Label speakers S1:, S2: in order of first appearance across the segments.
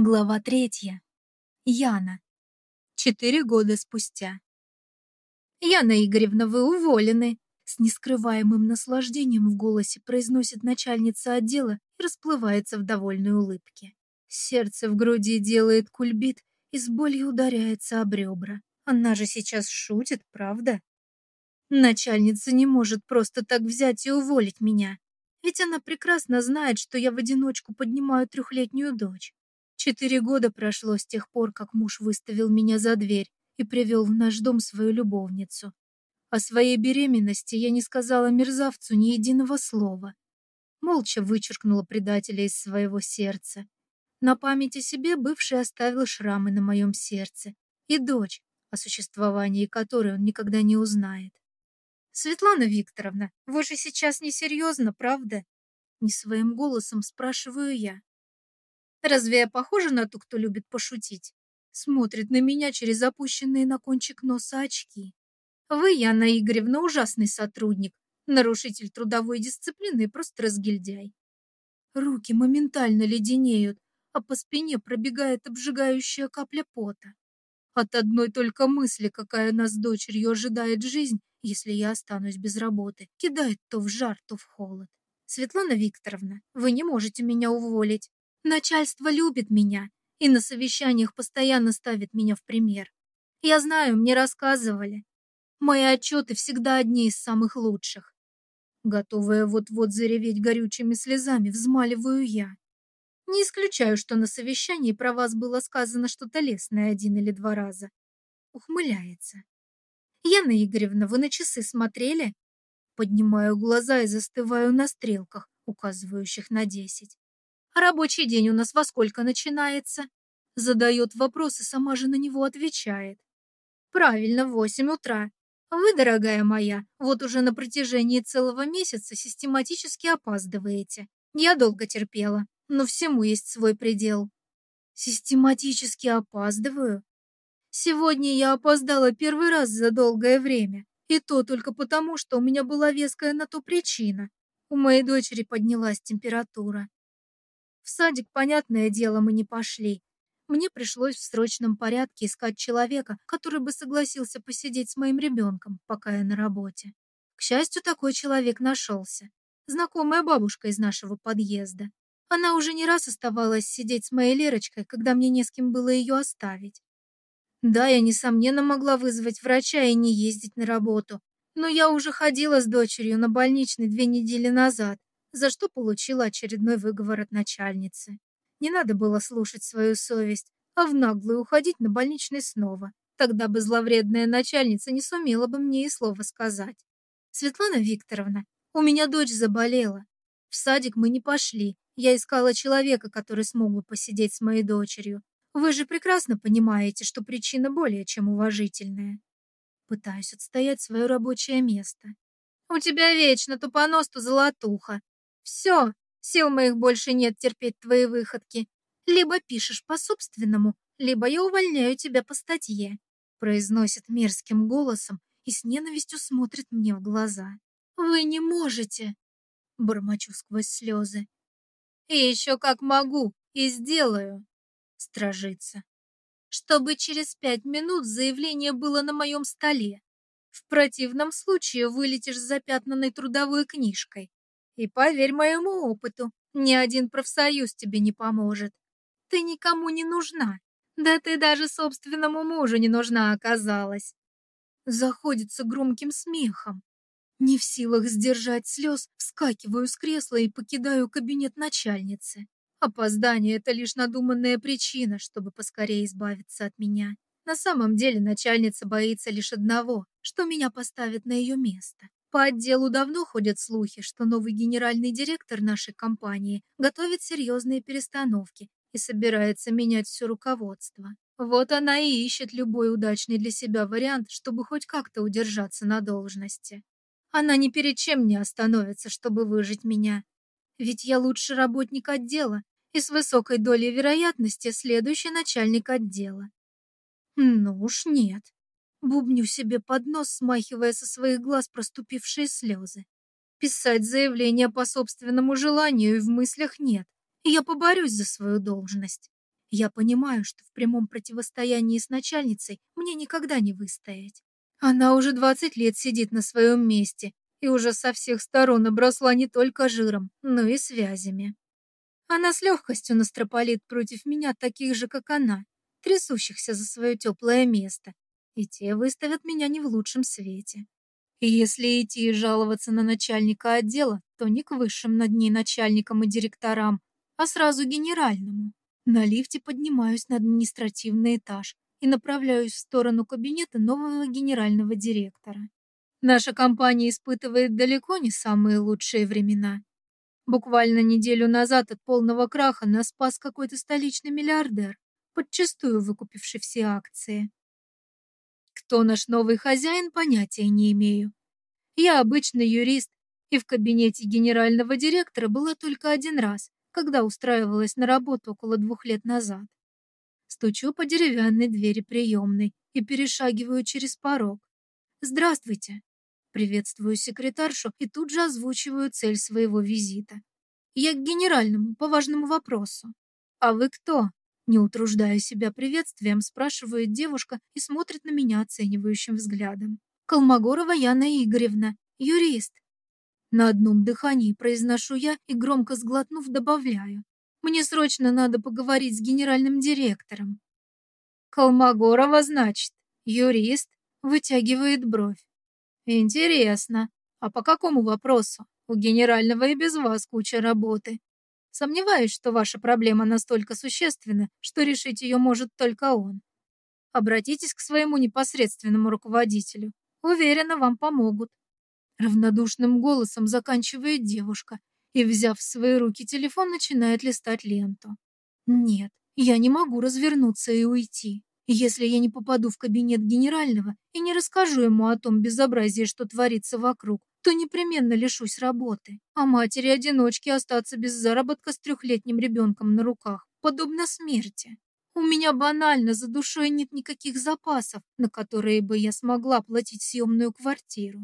S1: Глава третья. Яна. Четыре года спустя. «Яна Игоревна, вы уволены!» С нескрываемым наслаждением в голосе произносит начальница отдела и расплывается в довольной улыбке. Сердце в груди делает кульбит и с болью ударяется об ребра. Она же сейчас шутит, правда? Начальница не может просто так взять и уволить меня. Ведь она прекрасно знает, что я в одиночку поднимаю трехлетнюю дочь. Четыре года прошло с тех пор, как муж выставил меня за дверь и привел в наш дом свою любовницу. О своей беременности я не сказала мерзавцу ни единого слова. Молча вычеркнула предателя из своего сердца. На память о себе бывший оставил шрамы на моем сердце и дочь, о существовании которой он никогда не узнает. «Светлана Викторовна, вы же сейчас несерьезно, правда?» Не своим голосом спрашиваю я. Разве я похожа на ту, кто любит пошутить? Смотрит на меня через опущенные на кончик носа очки. Вы, Яна Игоревна, ужасный сотрудник, нарушитель трудовой дисциплины просто разгильдяй. Руки моментально леденеют, а по спине пробегает обжигающая капля пота. От одной только мысли, какая нас с дочерью ожидает жизнь, если я останусь без работы, кидает то в жар, то в холод. Светлана Викторовна, вы не можете меня уволить. Начальство любит меня и на совещаниях постоянно ставит меня в пример. Я знаю, мне рассказывали. Мои отчеты всегда одни из самых лучших. Готовая вот-вот зареветь горючими слезами, взмаливаю я. Не исключаю, что на совещании про вас было сказано что-то лестное один или два раза. Ухмыляется. Яна Игоревна, вы на часы смотрели? Поднимаю глаза и застываю на стрелках, указывающих на десять. Рабочий день у нас во сколько начинается? Задает вопрос и сама же на него отвечает. Правильно, в восемь утра. Вы, дорогая моя, вот уже на протяжении целого месяца систематически опаздываете. Я долго терпела, но всему есть свой предел. Систематически опаздываю? Сегодня я опоздала первый раз за долгое время. И то только потому, что у меня была веская на то причина. У моей дочери поднялась температура. В садик, понятное дело, мы не пошли. Мне пришлось в срочном порядке искать человека, который бы согласился посидеть с моим ребенком, пока я на работе. К счастью, такой человек нашелся. Знакомая бабушка из нашего подъезда. Она уже не раз оставалась сидеть с моей Лерочкой, когда мне не с кем было ее оставить. Да, я, несомненно, могла вызвать врача и не ездить на работу, но я уже ходила с дочерью на больничный две недели назад, за что получила очередной выговор от начальницы. Не надо было слушать свою совесть, а в наглую уходить на больничный снова. Тогда бы зловредная начальница не сумела бы мне и слова сказать. «Светлана Викторовна, у меня дочь заболела. В садик мы не пошли. Я искала человека, который смог бы посидеть с моей дочерью. Вы же прекрасно понимаете, что причина более чем уважительная. Пытаюсь отстоять свое рабочее место. У тебя вечно тупонос-то золотуха. Все, сил моих больше нет терпеть твои выходки. Либо пишешь по-собственному, либо я увольняю тебя по статье», произносит мерзким голосом и с ненавистью смотрит мне в глаза. «Вы не можете!» Бормочу сквозь слезы. «И еще как могу, и сделаю!» Стражится. «Чтобы через пять минут заявление было на моем столе. В противном случае вылетишь с запятнанной трудовой книжкой. И поверь моему опыту, ни один профсоюз тебе не поможет. Ты никому не нужна. Да ты даже собственному мужу не нужна оказалась. Заходится громким смехом. Не в силах сдержать слез, вскакиваю с кресла и покидаю кабинет начальницы. Опоздание — это лишь надуманная причина, чтобы поскорее избавиться от меня. На самом деле начальница боится лишь одного, что меня поставят на ее место. По отделу давно ходят слухи, что новый генеральный директор нашей компании готовит серьезные перестановки и собирается менять все руководство. Вот она и ищет любой удачный для себя вариант, чтобы хоть как-то удержаться на должности. Она ни перед чем не остановится, чтобы выжить меня. Ведь я лучший работник отдела и с высокой долей вероятности следующий начальник отдела. Ну уж нет. Бубню себе под нос, смахивая со своих глаз проступившие слезы. Писать заявление по собственному желанию и в мыслях нет. Я поборюсь за свою должность. Я понимаю, что в прямом противостоянии с начальницей мне никогда не выстоять. Она уже 20 лет сидит на своем месте и уже со всех сторон обросла не только жиром, но и связями. Она с легкостью настропалит против меня таких же, как она, трясущихся за свое теплое место, и те выставят меня не в лучшем свете. И если идти и жаловаться на начальника отдела, то не к высшим над ней начальникам и директорам, а сразу генеральному. На лифте поднимаюсь на административный этаж и направляюсь в сторону кабинета нового генерального директора. Наша компания испытывает далеко не самые лучшие времена. Буквально неделю назад от полного краха нас спас какой-то столичный миллиардер, подчастую выкупивший все акции. Кто наш новый хозяин, понятия не имею. Я обычный юрист, и в кабинете генерального директора была только один раз, когда устраивалась на работу около двух лет назад. Стучу по деревянной двери приемной и перешагиваю через порог. «Здравствуйте!» Приветствую секретаршу и тут же озвучиваю цель своего визита. «Я к генеральному, по важному вопросу». «А вы кто?» Не утруждая себя приветствием, спрашивает девушка и смотрит на меня оценивающим взглядом. «Колмогорова Яна Игоревна, юрист». На одном дыхании произношу я и громко сглотнув добавляю. Мне срочно надо поговорить с генеральным директором. Колмогорова, значит, юрист, вытягивает бровь. Интересно, а по какому вопросу? У генерального и без вас куча работы. Сомневаюсь, что ваша проблема настолько существенна, что решить ее может только он. Обратитесь к своему непосредственному руководителю. Уверена, вам помогут. Равнодушным голосом заканчивает девушка и, взяв в свои руки телефон, начинает листать ленту. Нет, я не могу развернуться и уйти. Если я не попаду в кабинет генерального и не расскажу ему о том безобразии, что творится вокруг, то непременно лишусь работы. А матери-одиночке остаться без заработка с трехлетним ребенком на руках подобно смерти. У меня банально за душой нет никаких запасов, на которые бы я смогла платить съемную квартиру.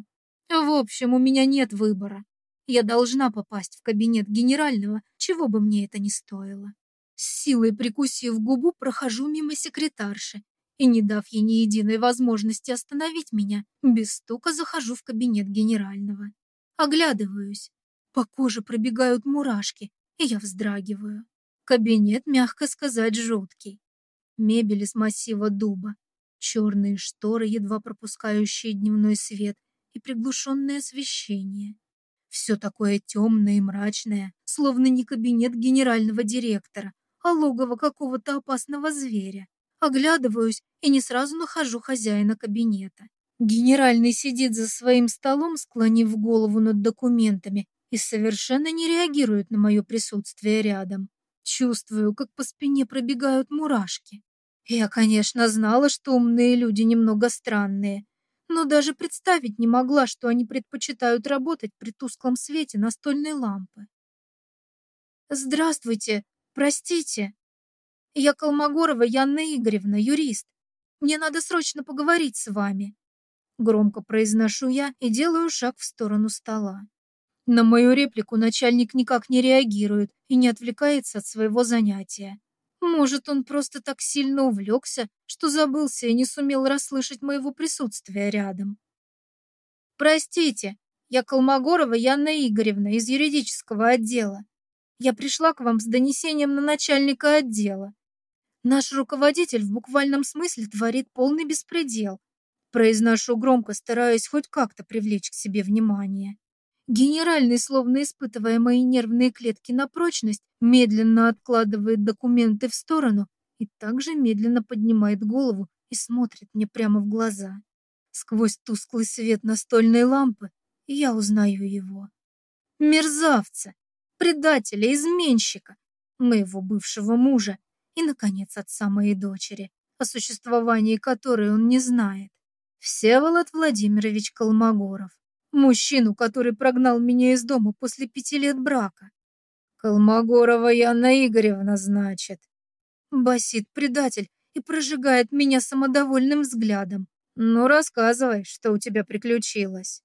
S1: В общем, у меня нет выбора. Я должна попасть в кабинет генерального, чего бы мне это ни стоило. С силой прикусив губу, прохожу мимо секретарши и, не дав ей ни единой возможности остановить меня, без стука захожу в кабинет генерального. Оглядываюсь. По коже пробегают мурашки, и я вздрагиваю. Кабинет, мягко сказать, жуткий. Мебель из массива дуба, черные шторы, едва пропускающие дневной свет, и приглушенное освещение. Все такое темное и мрачное, словно не кабинет генерального директора, а логово какого-то опасного зверя. Оглядываюсь и не сразу нахожу хозяина кабинета. Генеральный сидит за своим столом, склонив голову над документами и совершенно не реагирует на мое присутствие рядом. Чувствую, как по спине пробегают мурашки. Я, конечно, знала, что умные люди немного странные, но даже представить не могла, что они предпочитают работать при тусклом свете настольной лампы. «Здравствуйте, простите. Я Колмогорова Янна Игоревна, юрист. Мне надо срочно поговорить с вами». Громко произношу я и делаю шаг в сторону стола. На мою реплику начальник никак не реагирует и не отвлекается от своего занятия. Может, он просто так сильно увлекся, что забылся и не сумел расслышать моего присутствия рядом. «Простите, я Колмогорова Яна Игоревна из юридического отдела. Я пришла к вам с донесением на начальника отдела. Наш руководитель в буквальном смысле творит полный беспредел. Произношу громко, стараясь хоть как-то привлечь к себе внимание. Генеральный, словно испытывая мои нервные клетки на прочность, медленно откладывает документы в сторону и также медленно поднимает голову и смотрит мне прямо в глаза. Сквозь тусклый свет настольной лампы я узнаю его. Мерзавца, предателя, изменщика, моего бывшего мужа и, наконец, отца моей дочери, о существовании которой он не знает. Всеволод Владимирович Колмогоров. Мужчину, который прогнал меня из дома после пяти лет брака. Колмогорова Яна Игоревна, значит. Басит предатель и прожигает меня самодовольным взглядом. Ну, рассказывай, что у тебя приключилось.